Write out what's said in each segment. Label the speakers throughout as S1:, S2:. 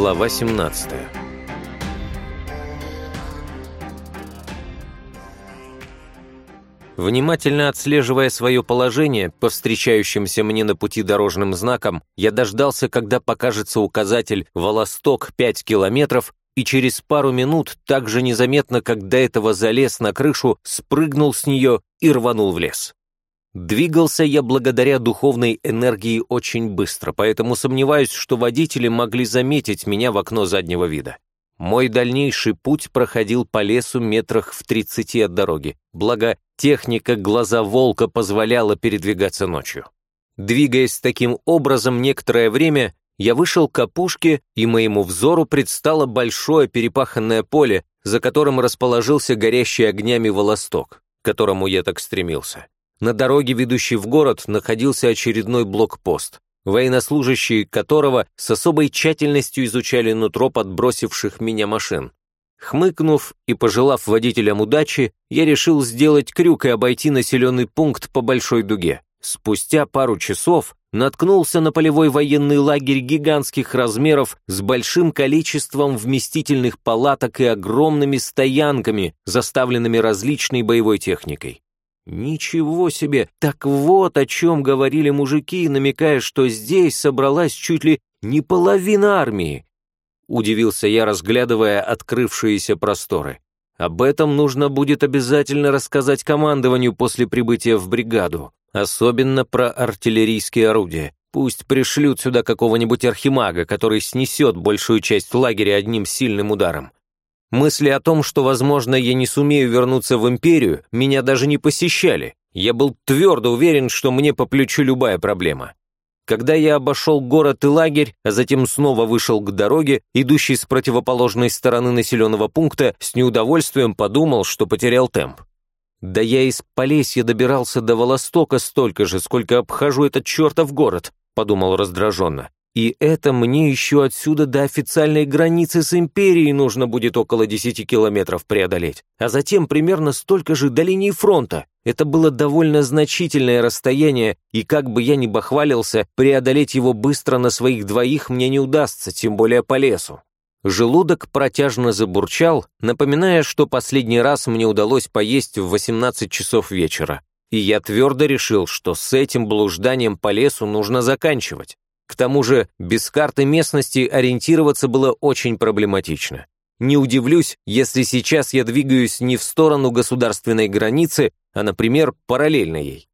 S1: Глава 17 Внимательно отслеживая свое положение по встречающимся мне на пути дорожным знакам, я дождался, когда покажется указатель «Волосток 5 километров», и через пару минут, так же незаметно, как до этого залез на крышу, спрыгнул с нее и рванул в лес. Двигался я благодаря духовной энергии очень быстро, поэтому сомневаюсь, что водители могли заметить меня в окно заднего вида. Мой дальнейший путь проходил по лесу метрах в тридцати от дороги, благо техника глаза волка позволяла передвигаться ночью. Двигаясь таким образом некоторое время, я вышел к опушке, и моему взору предстало большое перепаханное поле, за которым расположился горящий огнями волосток, к которому я так стремился. На дороге, ведущей в город, находился очередной блокпост военнослужащие которого с особой тщательностью изучали нутро подбросивших меня машин. Хмыкнув и пожелав водителям удачи, я решил сделать крюк и обойти населенный пункт по большой дуге. Спустя пару часов наткнулся на полевой военный лагерь гигантских размеров с большим количеством вместительных палаток и огромными стоянками, заставленными различной боевой техникой. Ничего себе! Так вот о чем говорили мужики, намекая, что здесь собралась чуть ли не половина армии. Удивился я, разглядывая открывшиеся просторы. Об этом нужно будет обязательно рассказать командованию после прибытия в бригаду, особенно про артиллерийские орудия. Пусть пришлют сюда какого-нибудь архимага, который снесет большую часть лагеря одним сильным ударом. Мысли о том, что, возможно, я не сумею вернуться в империю, меня даже не посещали. Я был твердо уверен, что мне по плечу любая проблема. Когда я обошел город и лагерь, а затем снова вышел к дороге, идущей с противоположной стороны населенного пункта, с неудовольствием подумал, что потерял темп. Да я из Полесья добирался до Волостока столько же, сколько обхожу этот чертов город, подумал раздраженно. И это мне еще отсюда до официальной границы с империей нужно будет около 10 километров преодолеть, а затем примерно столько же до линии фронта. Это было довольно значительное расстояние, и как бы я ни бахвалился, преодолеть его быстро на своих двоих мне не удастся, тем более по лесу. Желудок протяжно забурчал, напоминая, что последний раз мне удалось поесть в 18 часов вечера. И я твердо решил, что с этим блужданием по лесу нужно заканчивать. К тому же без карты местности ориентироваться было очень проблематично. Не удивлюсь, если сейчас я двигаюсь не в сторону государственной границы, а, например, параллельно ей.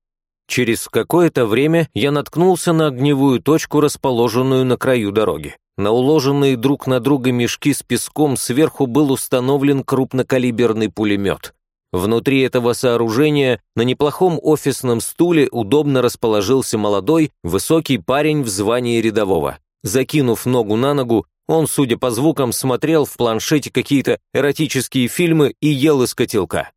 S1: Через какое-то время я наткнулся на огневую точку, расположенную на краю дороги. На уложенные друг на друга мешки с песком сверху был установлен крупнокалиберный пулемет. Внутри этого сооружения на неплохом офисном стуле удобно расположился молодой, высокий парень в звании рядового. Закинув ногу на ногу, он, судя по звукам, смотрел в планшете какие-то эротические фильмы и ел из котелка.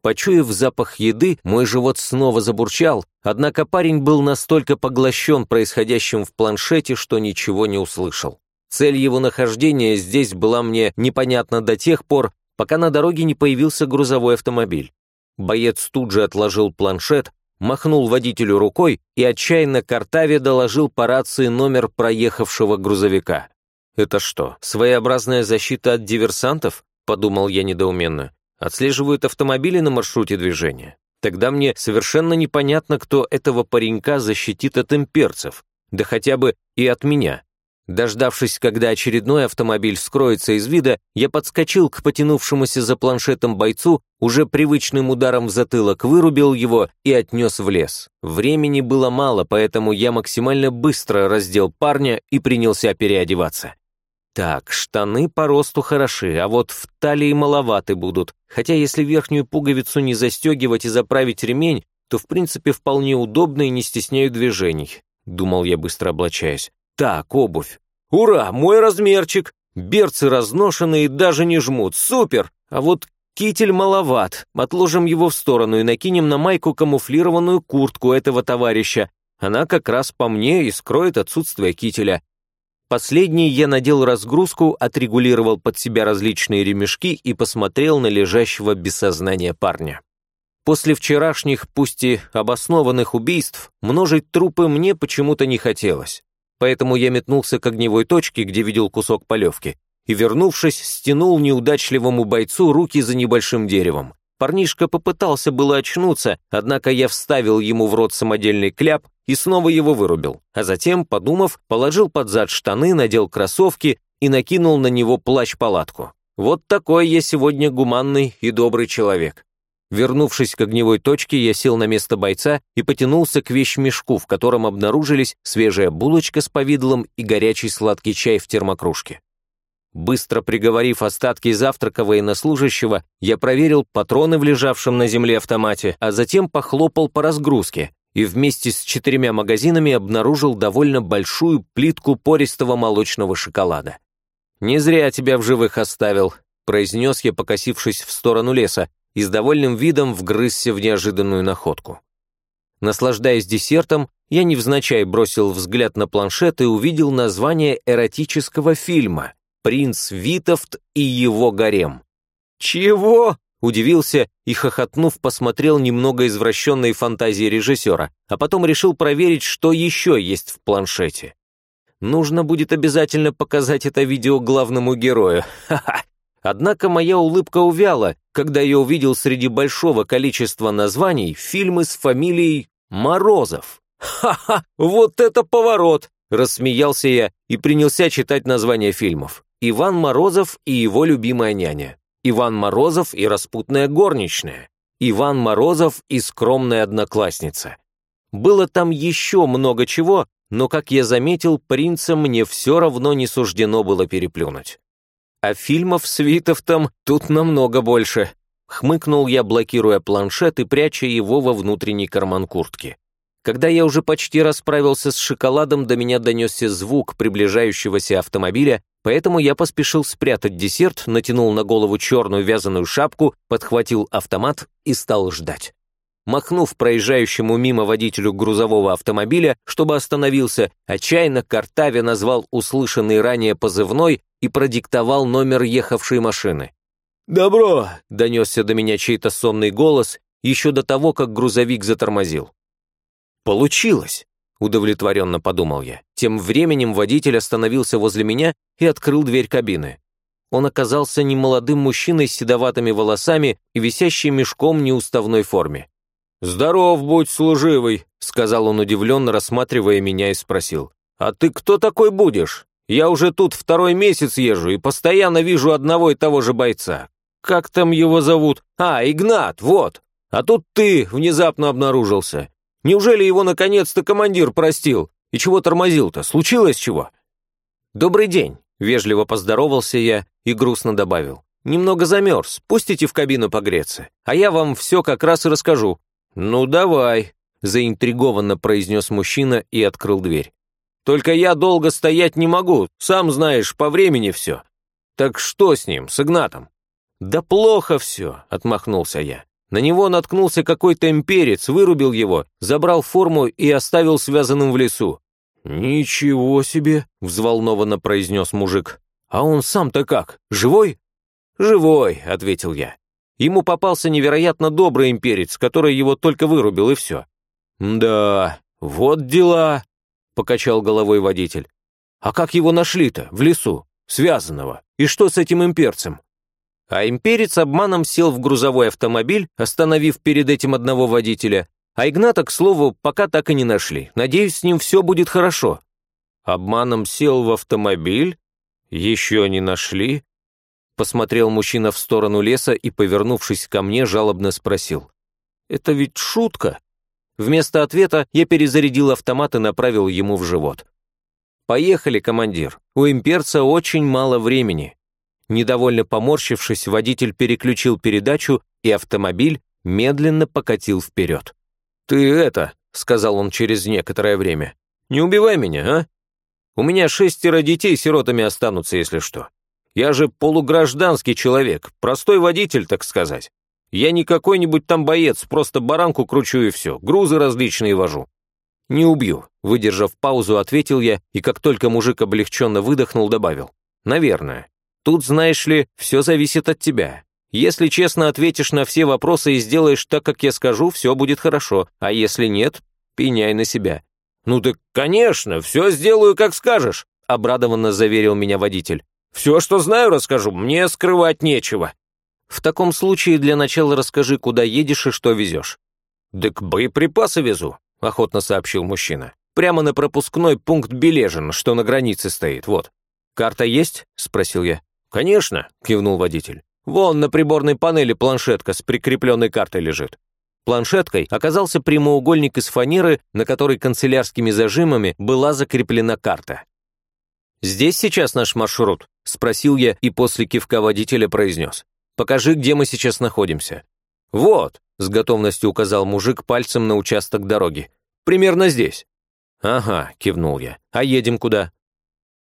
S1: Почуяв запах еды, мой живот снова забурчал, однако парень был настолько поглощен происходящим в планшете, что ничего не услышал. Цель его нахождения здесь была мне непонятна до тех пор, пока на дороге не появился грузовой автомобиль. Боец тут же отложил планшет, махнул водителю рукой и отчаянно картаве доложил по рации номер проехавшего грузовика. «Это что, своеобразная защита от диверсантов?» — подумал я недоуменно. «Отслеживают автомобили на маршруте движения? Тогда мне совершенно непонятно, кто этого паренька защитит от имперцев, да хотя бы и от меня. Дождавшись, когда очередной автомобиль скроется из вида, я подскочил к потянувшемуся за планшетом бойцу, уже привычным ударом в затылок вырубил его и отнес в лес. Времени было мало, поэтому я максимально быстро раздел парня и принялся переодеваться. Так, штаны по росту хороши, а вот в талии маловаты будут, хотя если верхнюю пуговицу не застегивать и заправить ремень, то в принципе вполне удобно и не стесняют движений, думал я быстро облачаясь. Так, обувь. Ура, мой размерчик. Берцы разношенные даже не жмут. Супер. А вот китель маловат. Отложим его в сторону и накинем на майку камуфлированную куртку этого товарища. Она как раз по мне и скроет отсутствие кителя. Последний я надел разгрузку, отрегулировал под себя различные ремешки и посмотрел на лежащего без сознания парня. После вчерашних, пусть и обоснованных убийств, множить трупы мне почему-то не хотелось. Поэтому я метнулся к огневой точке, где видел кусок полевки, и, вернувшись, стянул неудачливому бойцу руки за небольшим деревом. Парнишка попытался было очнуться, однако я вставил ему в рот самодельный кляп и снова его вырубил, а затем, подумав, положил под зад штаны, надел кроссовки и накинул на него плащ-палатку. Вот такой я сегодня гуманный и добрый человек. Вернувшись к огневой точке, я сел на место бойца и потянулся к вещмешку, в котором обнаружились свежая булочка с повидлом и горячий сладкий чай в термокружке. Быстро приговорив остатки завтрака военнослужащего, я проверил патроны в лежавшем на земле автомате, а затем похлопал по разгрузке и вместе с четырьмя магазинами обнаружил довольно большую плитку пористого молочного шоколада. «Не зря тебя в живых оставил», — произнес я, покосившись в сторону леса, и с довольным видом вгрызся в неожиданную находку. Наслаждаясь десертом, я невзначай бросил взгляд на планшет и увидел название эротического фильма принц Витовт и его гарем. «Чего?» — удивился и, хохотнув, посмотрел немного извращенной фантазии режиссера, а потом решил проверить, что еще есть в планшете. Нужно будет обязательно показать это видео главному герою. Ха-ха. Однако моя улыбка увяла, когда я увидел среди большого количества названий фильмы с фамилией Морозов. Ха-ха, вот это поворот! Рассмеялся я и принялся читать названия фильмов. Иван Морозов и его любимая няня. Иван Морозов и распутная горничная. Иван Морозов и скромная одноклассница. Было там еще много чего, но, как я заметил, принца мне все равно не суждено было переплюнуть. А фильмов с Витовтом тут намного больше. Хмыкнул я, блокируя планшет и пряча его во внутренний карман куртки. Когда я уже почти расправился с шоколадом, до меня донесся звук приближающегося автомобиля, Поэтому я поспешил спрятать десерт, натянул на голову черную вязаную шапку, подхватил автомат и стал ждать. Махнув проезжающему мимо водителю грузового автомобиля, чтобы остановился, отчаянно Картаве назвал услышанный ранее позывной и продиктовал номер ехавшей машины. «Добро!» — донесся до меня чей-то сонный голос еще до того, как грузовик затормозил. «Получилось!» удовлетворенно подумал я. Тем временем водитель остановился возле меня и открыл дверь кабины. Он оказался немолодым мужчиной с седоватыми волосами и висящим мешком в неуставной форме. «Здоров будь, служивый», — сказал он удивленно, рассматривая меня и спросил. «А ты кто такой будешь? Я уже тут второй месяц езжу и постоянно вижу одного и того же бойца. Как там его зовут? А, Игнат, вот. А тут ты внезапно обнаружился. Неужели его наконец-то командир простил? И чего тормозил-то? Случилось чего?» «Добрый день», — вежливо поздоровался я и грустно добавил. «Немного замерз, пустите в кабину погреться, а я вам все как раз и расскажу». «Ну, давай», — заинтригованно произнес мужчина и открыл дверь. «Только я долго стоять не могу, сам знаешь, по времени все». «Так что с ним, с Игнатом?» «Да плохо все», — отмахнулся я. На него наткнулся какой-то имперец, вырубил его, забрал форму и оставил связанным в лесу. «Ничего себе!» — взволнованно произнес мужик. «А он сам-то как? Живой?» «Живой», — ответил я. Ему попался невероятно добрый имперец, который его только вырубил, и все. «Да, вот дела», — покачал головой водитель. «А как его нашли-то, в лесу, связанного? И что с этим имперцем?» А имперец обманом сел в грузовой автомобиль, остановив перед этим одного водителя, а Игната, к слову, пока так и не нашли. Надеюсь, с ним все будет хорошо. Обманом сел в автомобиль? Еще не нашли? Посмотрел мужчина в сторону леса и, повернувшись ко мне, жалобно спросил. «Это ведь шутка?» Вместо ответа я перезарядил автомат и направил ему в живот. «Поехали, командир. У имперца очень мало времени. Недовольно поморщившись, водитель переключил передачу, и автомобиль медленно покатил вперед. «Ты это», — сказал он через некоторое время, — «не убивай меня, а? У меня шестеро детей сиротами останутся, если что. Я же полугражданский человек, простой водитель, так сказать. Я не какой-нибудь там боец, просто баранку кручу и все, грузы различные вожу». «Не убью», — выдержав паузу, ответил я, и как только мужик облегченно выдохнул, добавил. «Наверное. Тут, знаешь ли, все зависит от тебя. Если честно ответишь на все вопросы и сделаешь так, как я скажу, все будет хорошо, а если нет, пеняй на себя. «Ну так, конечно, все сделаю, как скажешь», — обрадованно заверил меня водитель. «Все, что знаю, расскажу, мне скрывать нечего». «В таком случае для начала расскажи, куда едешь и что везешь». «Так боеприпасы везу», — охотно сообщил мужчина. «Прямо на пропускной пункт Бележин, что на границе стоит, вот». «Карта есть?» — спросил я. «Конечно», — кивнул водитель. «Вон на приборной панели планшетка с прикрепленной картой лежит». Планшеткой оказался прямоугольник из фанеры, на которой канцелярскими зажимами была закреплена карта. «Здесь сейчас наш маршрут?» — спросил я и после кивка водителя произнес. «Покажи, где мы сейчас находимся». «Вот», — с готовностью указал мужик пальцем на участок дороги. «Примерно здесь». «Ага», — кивнул я. «А едем куда?»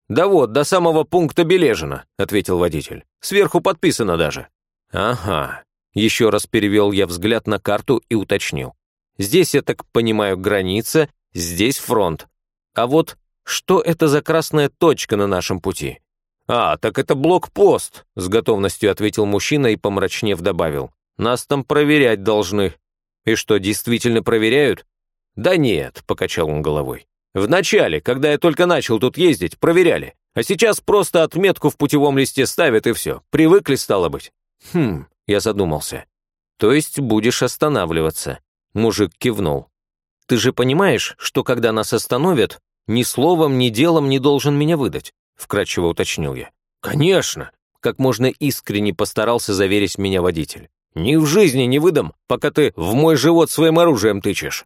S1: «Да вот, до самого пункта Бележина», — ответил водитель. «Сверху подписано даже». «Ага», еще раз перевел я взгляд на карту и уточнил. Здесь, я так понимаю, граница, здесь фронт. А вот что это за красная точка на нашем пути? А, так это блокпост, с готовностью ответил мужчина и, помрачнев, добавил. Нас там проверять должны. И что, действительно проверяют? Да нет, покачал он головой. Вначале, когда я только начал тут ездить, проверяли. А сейчас просто отметку в путевом листе ставят и все. Привыкли, стало быть. Хм, я задумался. «То есть будешь останавливаться?» Мужик кивнул. «Ты же понимаешь, что когда нас остановят, ни словом, ни делом не должен меня выдать?» Вкратчиво уточнил я. «Конечно!» Как можно искренне постарался заверить меня водитель. «Ни в жизни не выдам, пока ты в мой живот своим оружием тычешь!»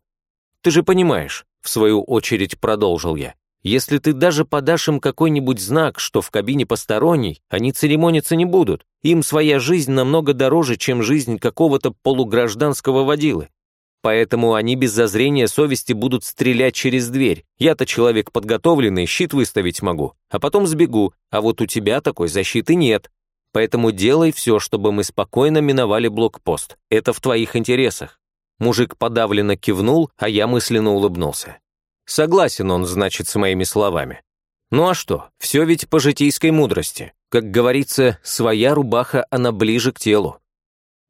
S1: «Ты же понимаешь», — в свою очередь продолжил я, если ты даже подашь им какой-нибудь знак, что в кабине посторонний, они церемониться не будут. Им своя жизнь намного дороже, чем жизнь какого-то полугражданского водилы. Поэтому они без зазрения совести будут стрелять через дверь. Я-то человек подготовленный, щит выставить могу, а потом сбегу, а вот у тебя такой защиты нет. Поэтому делай все, чтобы мы спокойно миновали блокпост. Это в твоих интересах». Мужик подавленно кивнул, а я мысленно улыбнулся. Согласен он, значит, с моими словами. Ну а что, все ведь по житейской мудрости. Как говорится, своя рубаха, она ближе к телу.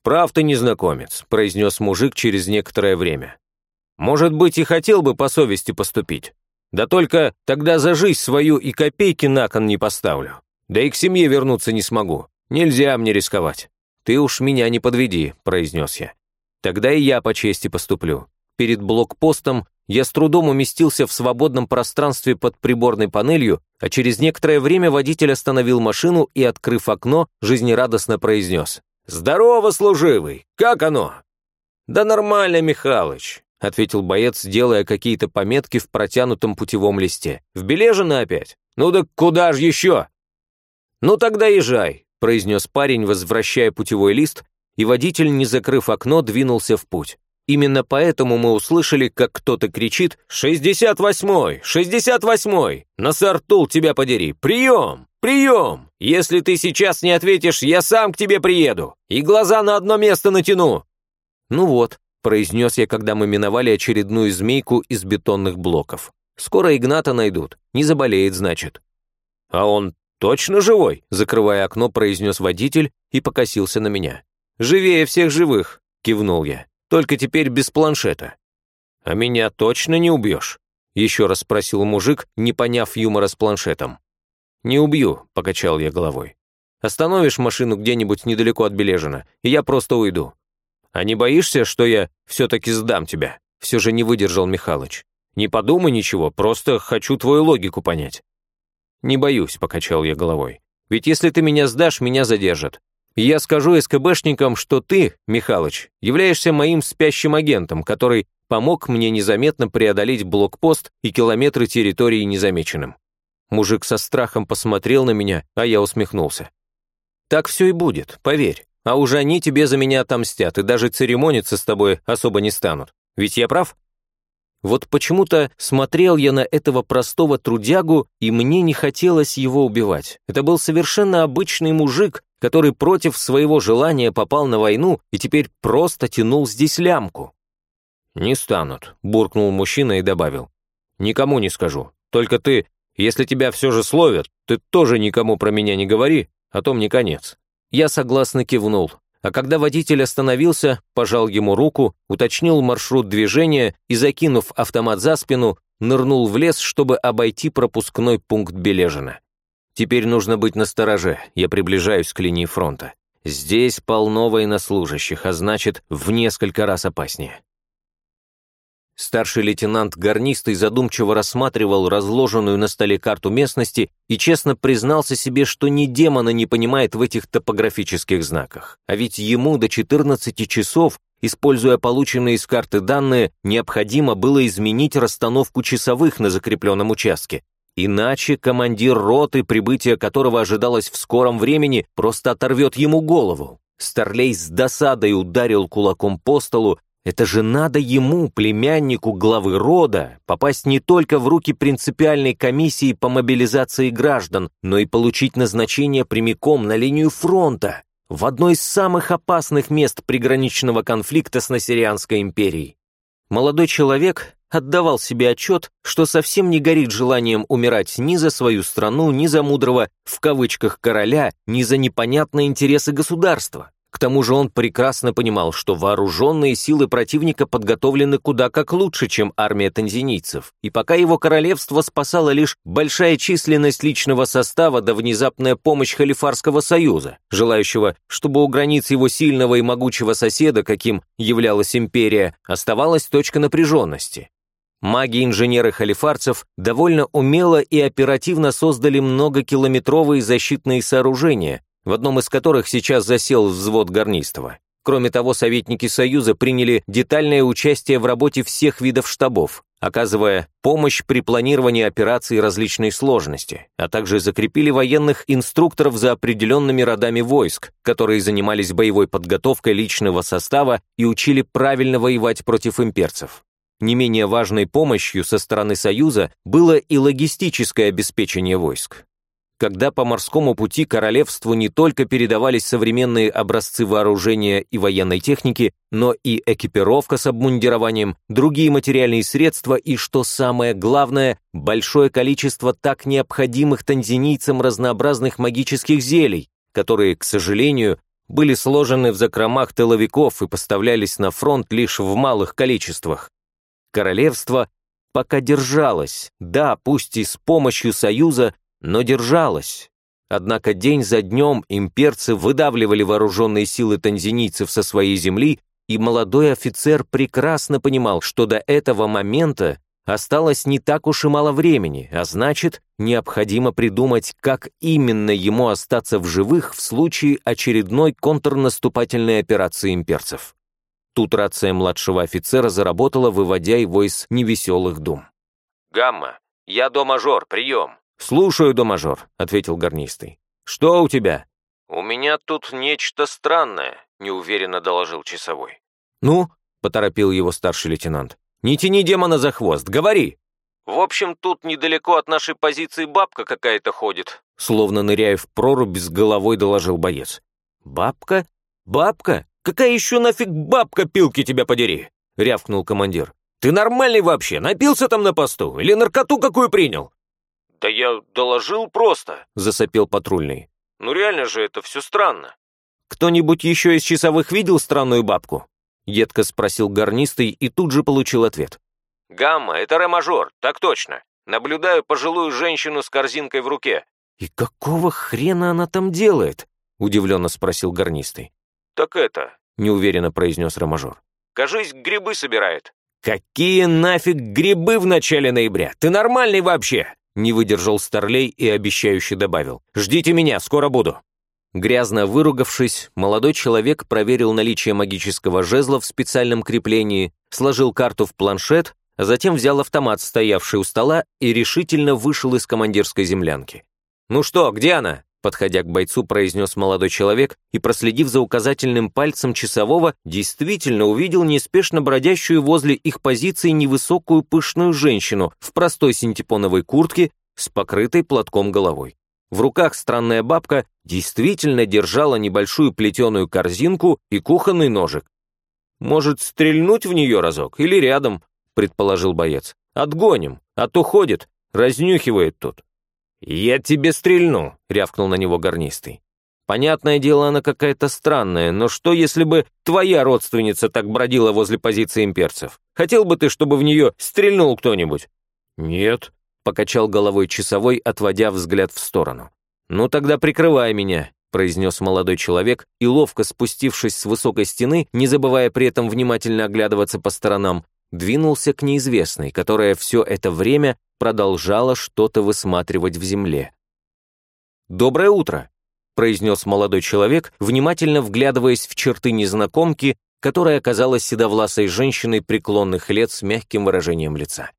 S1: «Прав ты, незнакомец», — произнес мужик через некоторое время. «Может быть, и хотел бы по совести поступить. Да только тогда за жизнь свою и копейки на кон не поставлю. Да и к семье вернуться не смогу. Нельзя мне рисковать». «Ты уж меня не подведи», — произнес я. «Тогда и я по чести поступлю. Перед блокпостом я с трудом уместился в свободном пространстве под приборной панелью, а через некоторое время водитель остановил машину и, открыв окно, жизнерадостно произнес. «Здорово, служивый! Как оно?» «Да нормально, Михалыч», — ответил боец, делая какие-то пометки в протянутом путевом листе. «В Бележино опять? Ну да куда ж еще?» «Ну тогда езжай», — произнес парень, возвращая путевой лист, и водитель, не закрыв окно, двинулся в путь. Именно поэтому мы услышали, как кто-то кричит «Шестьдесят восьмой! Шестьдесят восьмой! Насартул тебя подери! Прием! Прием! Если ты сейчас не ответишь, я сам к тебе приеду и глаза на одно место натяну!» «Ну вот», — произнес я, когда мы миновали очередную змейку из бетонных блоков. «Скоро Игната найдут. Не заболеет, значит». «А он точно живой?» — закрывая окно, произнес водитель и покосился на меня. «Живее всех живых», — кивнул я. Только теперь без планшета. А меня точно не убьешь? Еще раз спросил мужик, не поняв юмора с планшетом. «Не убью», — покачал я головой. «Остановишь машину где-нибудь недалеко от Бележина, и я просто уйду. А не боишься, что я все-таки сдам тебя?» Все же не выдержал Михалыч. «Не подумай ничего, просто хочу твою логику понять». «Не боюсь», — покачал я головой. «Ведь если ты меня сдашь, меня задержат. Я скажу СКБшникам, что ты, Михалыч, являешься моим спящим агентом, который помог мне незаметно преодолеть блокпост и километры территории незамеченным. Мужик со страхом посмотрел на меня, а я усмехнулся. Так все и будет, поверь. А уже они тебе за меня отомстят и даже церемониться с тобой особо не станут. Ведь я прав? Вот почему-то смотрел я на этого простого трудягу, и мне не хотелось его убивать. Это был совершенно обычный мужик, который против своего желания попал на войну и теперь просто тянул здесь лямку. «Не станут», — буркнул мужчина и добавил. «Никому не скажу. Только ты, если тебя все же словят, ты тоже никому про меня не говори, а то мне конец». Я согласно кивнул, а когда водитель остановился, пожал ему руку, уточнил маршрут движения и, закинув автомат за спину, нырнул в лес, чтобы обойти пропускной пункт Бележина. Теперь нужно быть настороже, я приближаюсь к линии фронта. Здесь полно военнослужащих, а значит, в несколько раз опаснее. Старший лейтенант Гарнистый задумчиво рассматривал разложенную на столе карту местности и честно признался себе, что ни демона не понимает в этих топографических знаках. А ведь ему до 14 часов, используя полученные из карты данные, необходимо было изменить расстановку часовых на закрепленном участке. Иначе командир роты, прибытие которого ожидалось в скором времени, просто оторвет ему голову. Старлей с досадой ударил кулаком по столу, это же надо ему, племяннику главы рода, попасть не только в руки принципиальной комиссии по мобилизации граждан, но и получить назначение прямиком на линию фронта, в одно из самых опасных мест приграничного конфликта с Насирианской империей. Молодой человек отдавал себе отчет, что совсем не горит желанием умирать ни за свою страну, ни за мудрого, в кавычках, короля, ни за непонятные интересы государства. К тому же он прекрасно понимал, что вооруженные силы противника подготовлены куда как лучше, чем армия танзинийцев, и пока его королевство спасало лишь большая численность личного состава да внезапная помощь Халифарского союза, желающего, чтобы у границ его сильного и могучего соседа, каким являлась империя, оставалась точка напряженности. Маги-инженеры халифарцев довольно умело и оперативно создали многокилометровые защитные сооружения, в одном из которых сейчас засел взвод Гарнистова. Кроме того, советники Союза приняли детальное участие в работе всех видов штабов, оказывая помощь при планировании операций различной сложности, а также закрепили военных инструкторов за определенными родами войск, которые занимались боевой подготовкой личного состава и учили правильно воевать против имперцев. Не менее важной помощью со стороны Союза было и логистическое обеспечение войск когда по морскому пути королевству не только передавались современные образцы вооружения и военной техники, но и экипировка с обмундированием, другие материальные средства и, что самое главное, большое количество так необходимых танзинийцам разнообразных магических зелий, которые, к сожалению, были сложены в закромах тыловиков и поставлялись на фронт лишь в малых количествах. Королевство пока держалось, да, пусть и с помощью Союза, но держалась. Однако день за днем имперцы выдавливали вооруженные силы танзинийцев со своей земли, и молодой офицер прекрасно понимал, что до этого момента осталось не так уж и мало времени, а значит, необходимо придумать, как именно ему остаться в живых в случае очередной контрнаступательной операции имперцев. Тут рация младшего офицера заработала, выводя его из невеселых дум. «Гамма, я до мажор, прием!» «Слушаю, домажор», — ответил гарнистый. «Что у тебя?» «У меня тут нечто странное», — неуверенно доложил часовой. «Ну?» — поторопил его старший лейтенант. «Не тяни демона за хвост, говори!» «В общем, тут недалеко от нашей позиции бабка какая-то ходит», словно ныряя в прорубь, с головой доложил боец. «Бабка? Бабка? Какая еще нафиг бабка, пилки тебя подери?» рявкнул командир. «Ты нормальный вообще? Напился там на посту? Или наркоту какую принял?» «Да я доложил просто», — засопел патрульный. «Ну реально же это все странно». «Кто-нибудь еще из часовых видел странную бабку?» Едко спросил гарнистый и тут же получил ответ. «Гамма, это ремажор, так точно. Наблюдаю пожилую женщину с корзинкой в руке». «И какого хрена она там делает?» удивленно спросил гарнистый. «Так это», неуверенно произнес ремажор. «Кажись, грибы собирает». «Какие нафиг грибы в начале ноября? Ты нормальный вообще?» Не выдержал Старлей и обещающе добавил. «Ждите меня, скоро буду». Грязно выругавшись, молодой человек проверил наличие магического жезла в специальном креплении, сложил карту в планшет, а затем взял автомат, стоявший у стола, и решительно вышел из командирской землянки. «Ну что, где она?» Подходя к бойцу, произнес молодой человек и, проследив за указательным пальцем часового, действительно увидел неспешно бродящую возле их позиции невысокую пышную женщину в простой синтепоновой куртке с покрытой платком головой. В руках странная бабка действительно держала небольшую плетеную корзинку и кухонный ножик. «Может, стрельнуть в нее разок или рядом?» — предположил боец. «Отгоним, а то ходит, разнюхивает тут». «Я тебе стрельну», — рявкнул на него гарнистый. «Понятное дело, она какая-то странная, но что, если бы твоя родственница так бродила возле позиции имперцев? Хотел бы ты, чтобы в нее стрельнул кто-нибудь?» «Нет», — покачал головой часовой, отводя взгляд в сторону. «Ну тогда прикрывай меня», — произнес молодой человек, и ловко спустившись с высокой стены, не забывая при этом внимательно оглядываться по сторонам, двинулся к неизвестной, которая все это время продолжала что-то высматривать в земле. «Доброе утро», — произнес молодой человек, внимательно вглядываясь в черты незнакомки, которая оказалась седовласой женщиной преклонных лет с мягким выражением лица.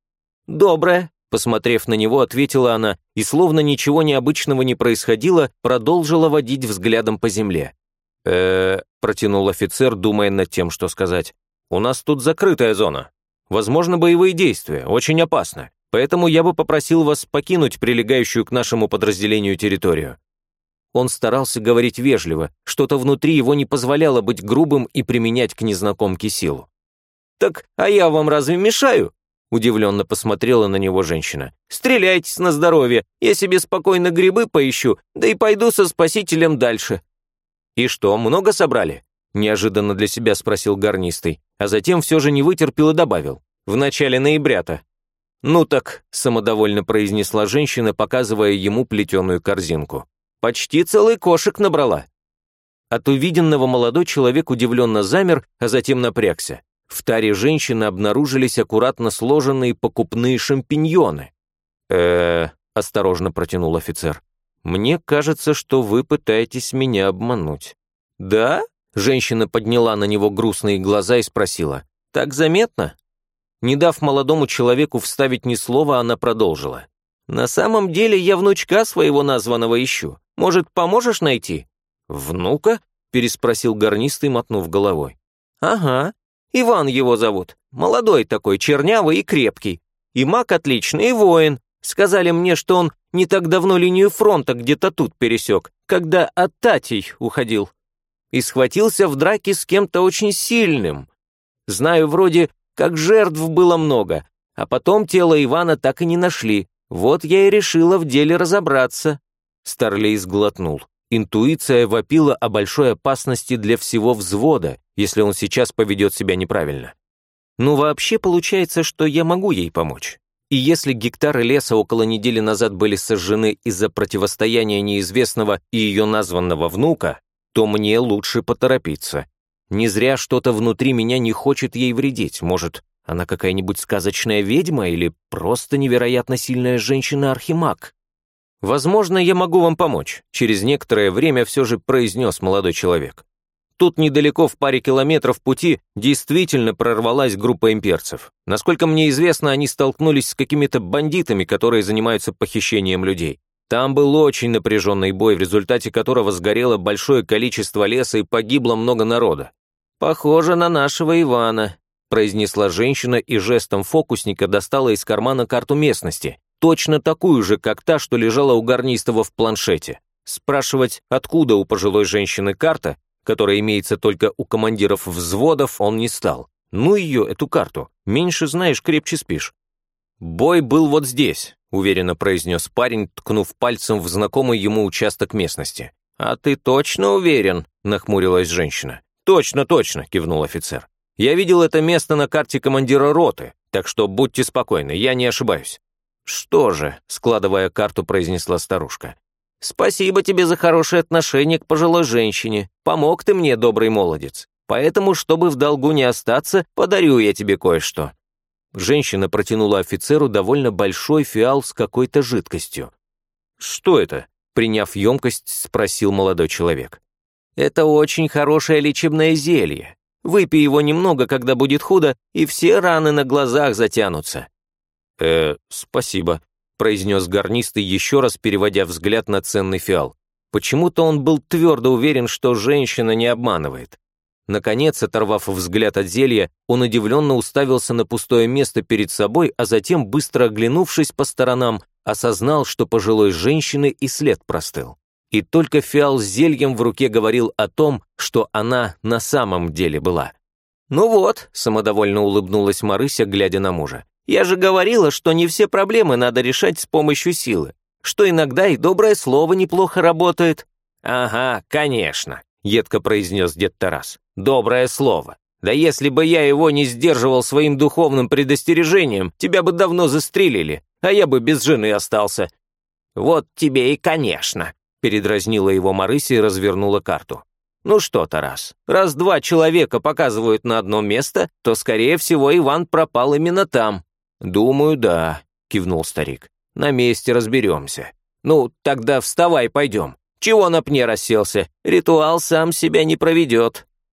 S1: «Доброе», — посмотрев на него, ответила она, и словно ничего необычного не происходило, продолжила водить взглядом по земле. э протянул офицер, думая над тем, что сказать. «У нас тут закрытая зона. Возможно, боевые действия, очень опасно. Поэтому я бы попросил вас покинуть прилегающую к нашему подразделению территорию». Он старался говорить вежливо, что-то внутри его не позволяло быть грубым и применять к незнакомке силу. «Так, а я вам разве мешаю?» Удивленно посмотрела на него женщина. «Стреляйтесь на здоровье, я себе спокойно грибы поищу, да и пойду со спасителем дальше». «И что, много собрали?» Неожиданно для себя спросил гарнистый, а затем все же не вытерпел и добавил. «В начале ноября-то». «Ну так», — самодовольно произнесла женщина, показывая ему плетеную корзинку. «Почти целый кошек набрала». От увиденного молодой человек удивленно замер, а затем напрягся. В таре женщины обнаружились аккуратно сложенные покупные шампиньоны. э осторожно протянул офицер. «Мне кажется, что вы пытаетесь меня обмануть». «Да?» Женщина подняла на него грустные глаза и спросила. «Так заметно?» Не дав молодому человеку вставить ни слова, она продолжила. «На самом деле я внучка своего названного ищу. Может, поможешь найти?» «Внука?» — переспросил гарнистый, мотнув головой. «Ага. Иван его зовут. Молодой такой, чернявый и крепкий. И маг отличный, и воин. Сказали мне, что он не так давно линию фронта где-то тут пересек, когда от Татей уходил. И схватился в драке с кем-то очень сильным. Знаю, вроде как жертв было много, а потом тело Ивана так и не нашли. Вот я и решила в деле разобраться». Старлей сглотнул. Интуиция вопила о большой опасности для всего взвода, если он сейчас поведет себя неправильно. Ну, вообще получается, что я могу ей помочь. И если гектары леса около недели назад были сожжены из-за противостояния неизвестного и ее названного внука, то мне лучше поторопиться. Не зря что-то внутри меня не хочет ей вредить. Может, она какая-нибудь сказочная ведьма или просто невероятно сильная женщина-архимаг? Возможно, я могу вам помочь, через некоторое время все же произнес молодой человек. Тут недалеко в паре километров пути действительно прорвалась группа имперцев. Насколько мне известно, они столкнулись с какими-то бандитами, которые занимаются похищением людей. Там был очень напряженный бой, в результате которого сгорело большое количество леса и погибло много народа. «Похоже на нашего Ивана», произнесла женщина и жестом фокусника достала из кармана карту местности, точно такую же, как та, что лежала у Гарнистова в планшете. Спрашивать, откуда у пожилой женщины карта, которая имеется только у командиров взводов, он не стал. Ну ее, эту карту. Меньше знаешь, крепче спишь. «Бой был вот здесь», — уверенно произнес парень, ткнув пальцем в знакомый ему участок местности. «А ты точно уверен?» — нахмурилась женщина. «Точно, точно», — кивнул офицер. Я видел это место на карте командира роты, так что будьте спокойны, я не ошибаюсь». «Что же», — складывая карту, произнесла старушка. «Спасибо тебе за хорошее отношение к пожилой женщине. Помог ты мне, добрый молодец. Поэтому, чтобы в долгу не остаться, подарю я тебе кое-что». Женщина протянула офицеру довольно большой фиал с какой-то жидкостью. «Что это?» — приняв емкость, спросил молодой человек. «Это очень хорошее лечебное зелье. Выпей его немного, когда будет худо, и все раны на глазах затянутся». «Э, спасибо», — произнес гарнистый, еще раз переводя взгляд на ценный фиал. Почему-то он был твердо уверен, что женщина не обманывает. Наконец, оторвав взгляд от зелья, он удивленно уставился на пустое место перед собой, а затем, быстро оглянувшись по сторонам, осознал, что пожилой женщины и след простыл и только фиал с зельем в руке говорил о том, что она на самом деле была. «Ну вот», — самодовольно улыбнулась Марыся, глядя на мужа, «я же говорила, что не все проблемы надо решать с помощью силы, что иногда и доброе слово неплохо работает». «Ага, конечно», — едко произнес дед Тарас, «доброе слово. Да если бы я его не сдерживал своим духовным предостережением, тебя бы давно застрелили. а я бы без жены остался». «Вот тебе и конечно», — передразнила его Марыся и развернула карту. «Ну что, Тарас, раз два человека показывают на одно место, то, скорее всего, Иван пропал именно там». «Думаю, да», — кивнул старик. «На месте разберемся». «Ну, тогда вставай, пойдем. Чего на пне расселся? Ритуал сам себя не проведет».